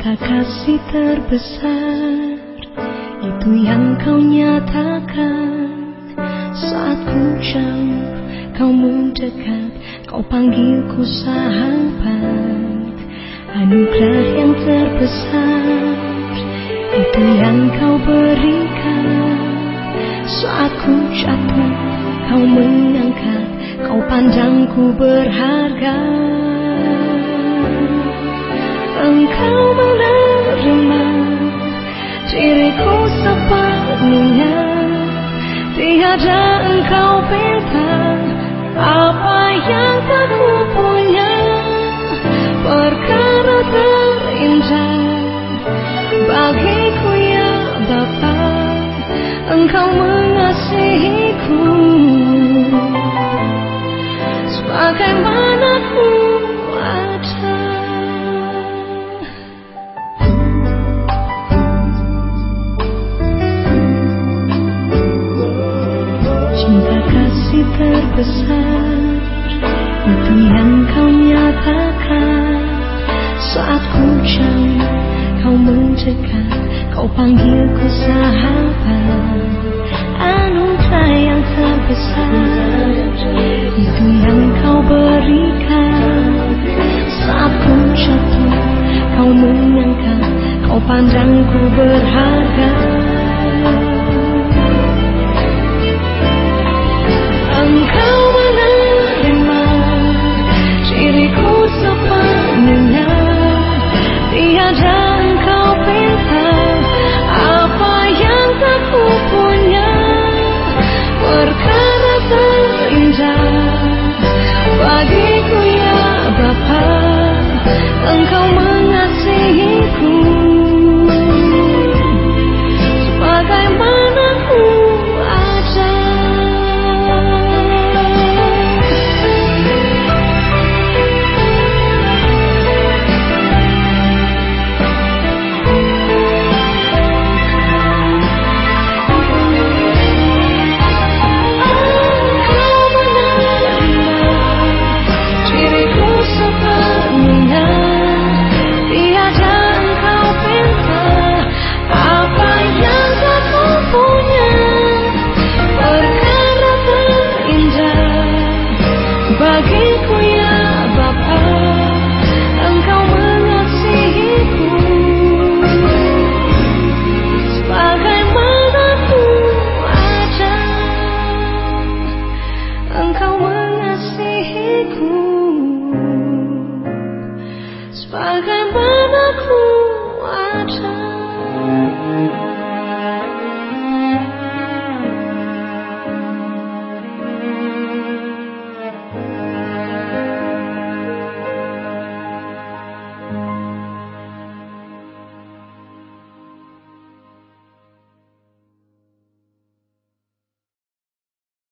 Cinta kasih terbesar. Itu yang kau nyatakan. Saat ku jauh Kau mendekat Kau panggilku sahabat. Anugerah yang terbesar Itu yang kau berikan. Saat ku jatuh Kau mengangkat Kau pandangku berharga Engkau menerima diriku sepenuhnya. Tiada engkau pinta terbesar. Itu yang kau nyatakan Saat ku jauh Kau mendekat Kau panggilku sahabat. Anugerah yang terbesar. Itu yang kau berikan. Saat ku jatuh Kau mengangkat Kau pandangku berharga 能够吗 watch